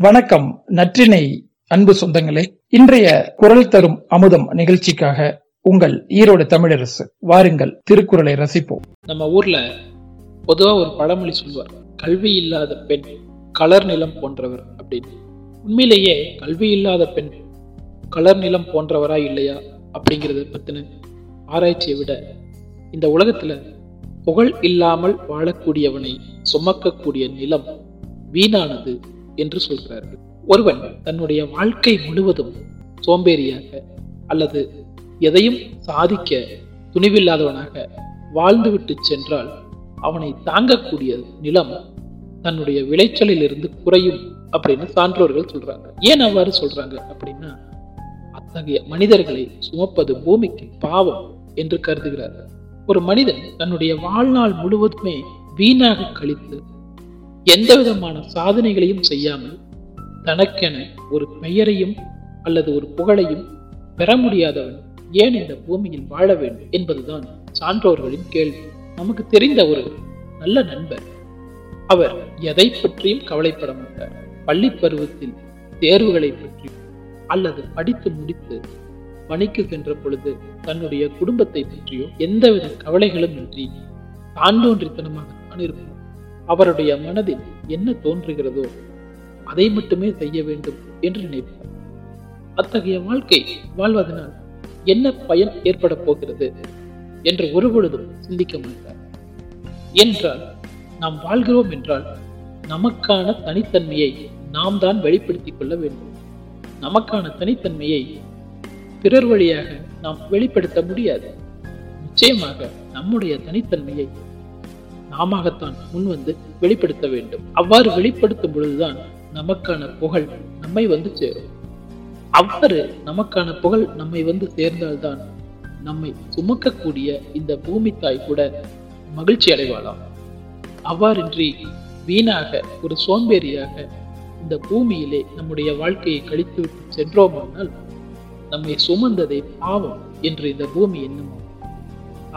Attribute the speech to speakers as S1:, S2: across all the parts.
S1: வணக்கம் நற்றினை அன்பு சொந்தங்களே. இன்றைய குரல் தரும் அமுதம் நிகழ்ச்சிக்காக உங்கள் ஈரோடு தமிழரசு வாருங்கள் திருக்குறளை ரசிப்போம்.
S2: நம்ம ஊர்ல பொதுவா ஒரு பழமொழி சொல்வார் கல்வி இல்லாத பெண் கலர் நிலம் போன்றவர் அப்படின்னு. உண்மையிலேயே கல்வி இல்லாத பெண் கலர் நிலம் போன்றவரா இல்லையா அப்படிங்கறத பத்தின ஆராய்ச்சியை விட இந்த உலகத்துல புகழ் இல்லாமல் வாழக்கூடியவனை சுமக்கக்கூடிய நிலம் வீணானது என்று சொல்கிறார்கள் ஒருவன் தன்னுடைய வாழ்க்கை முழுவதும் சோம்பேறியாக அல்லது எதையும் சாதிக்க துணிவில்லாதவனாக வாழ்ந்துவிட்டு சென்றால் அவனை தாங்கக்கூடிய நிலம் தன்னுடைய விளைச்சலில் இருந்து குறையும் அப்படின்னு சான்றோர்கள் சொல்றாங்க. ஏன் அவ்வாறு சொல்றாங்க அப்படின்னா அத்தகைய மனிதர்களை சுமப்பது பூமிக்கு பாவம் என்று கருதுகிறார்கள். ஒரு மனிதன் தன்னுடைய வாழ்நாள் முழுவதுமே வீணாக கழித்து எந்த விதமான சாதனைகளையும் செய்யாமல் தனக்கென ஒரு பெயரையும் அல்லது ஒரு புகழையும் பெற முடியாதவன் ஏன் இந்த பூமியில் வாழ வேண்டும் என்பதுதான் சான்றோர்களின் கேள்வி. நமக்கு தெரிந்த ஒரு நல்ல நண்பர். அவர் எதை பற்றியும் கவலைப்பட மாட்டார். பள்ளி பருவத்தில் தேர்வுகளை பற்றி அல்லது படித்து முடித்து பணிக்கு சென்ற பொழுது தன்னுடைய குடும்பத்தை பற்றியோ எந்தவித கவலைகளும் இன்றி தாண்டோன்றித்தனமாக தான் இருப்பார். அவருடைய மனதில் என்ன தோன்றுகிறதோ அதை மட்டுமே செய்ய வேண்டும் என்று நினைப்பார். அத்தகைய வாழ்க்கை வாழ்வதனால் என்ன பயன் ஏற்பட போகிறது என்று ஒருபொழுதும் சிந்திக்க மாட்டார். என்றால் நாம் வாழ்கிறோம் என்றால் நமக்கான தனித்தன்மையை நாம் தான் வெளிப்படுத்திக் கொள்ள வேண்டும். நமக்கான தனித்தன்மையை பிறர் வழியாக நாம் வெளிப்படுத்த முடியாது. நிச்சயமாக நம்முடைய தனித்தன்மையை நாமத்தான் முன் வந்து வெளிப்படுத்த வேண்டும். அவ்வாறு வெளிப்படுத்தும் பொழுதுதான் நமக்கான புகழ் நம்மை வந்து சேரும். அவ்வாறு நமக்கான புகழ் நம்மை வந்து சேர்ந்தால்தான் நம்மை சுமக்கக்கூடிய இந்த பூமி தாய் கூட மகிழ்ச்சி அடைவாளாம். அவ்வாறின்றி வீணாக ஒரு சோம்பேறியாக இந்த பூமியிலே நம்முடைய வாழ்க்கையை கழித்துவிட்டு சென்றோமானால் நம்மை சுமந்ததே பாவம் என்று இந்த பூமி என்னும்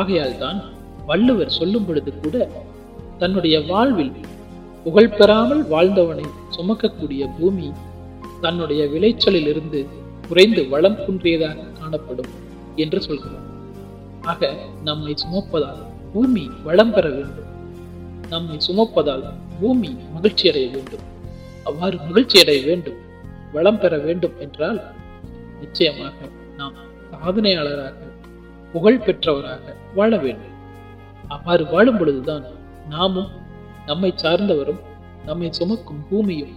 S2: ஆகையால் தான் வள்ளுவர் சொல்லும் பொழுது கூட தன்னுடைய வாழ்வில் புகழ் பெறாமல் வாழ்ந்தவனை சுமக்கக்கூடிய பூமி தன்னுடைய விளைச்சலில் இருந்து குறைந்து வளம் குன்றியதாக காணப்படும் என்று சொல்கிறார் ஆக நம்மை சுமப்பதால் பூமி வளம் பெற வேண்டும். நம்மை சுமப்பதால் பூமி மகிழ்ச்சி அடைய வேண்டும். அவ்வாறு மகிழ்ச்சி அடைய வேண்டும். வளம் பெற வேண்டும் என்றால் நிச்சயமாக நாம் சாதனையாளராக புகழ் பெற்றவராக வாழ வேண்டும். அவ்வாறு வாழும் பொழுதுதான் நாமும் நம்மை சார்ந்தவரும் நம்மை சுமக்கும் பூமியும்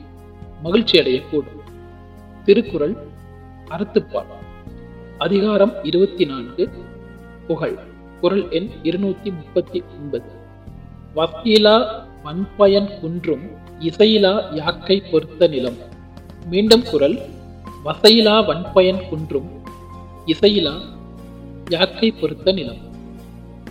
S2: மகிழ்ச்சி அடையக்கூடும். திருக்குறள் அறத்துப்பால் அதிகாரம் இருபத்தி நான்கு புகழ். குரல் எண் இருநூத்தி முப்பத்தி ஒன்பது. வக்கீலா வன்பயன் குன்றும் இசையிலா யாக்கை பொறுத்த நிலம். மீண்டும் குரல். வசையிலா வன்பயன் குன்றும் இசையிலா யாக்கை பொறுத்த நிலம்.